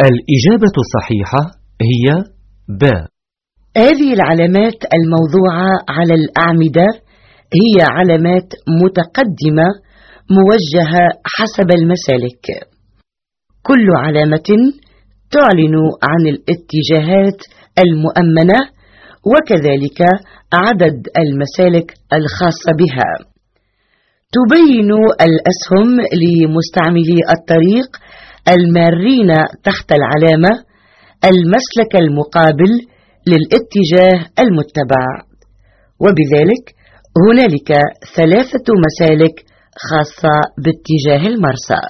الإجابة الصحيحة هي ب. هذه العلامات الموضوعة على الأعمدة هي علامات متقدمة موجهة حسب المسالك. كل علامة تعلن عن الاتجاهات المؤمنة وكذلك عدد المسالك الخاصة بها. تبين الأسهم لمستعملي الطريق المارين تحت العلامة المسلك المقابل للاتجاه المتبع. وبذلك هنالك ثلاثة مسالك خاصة باتجاه المرسى.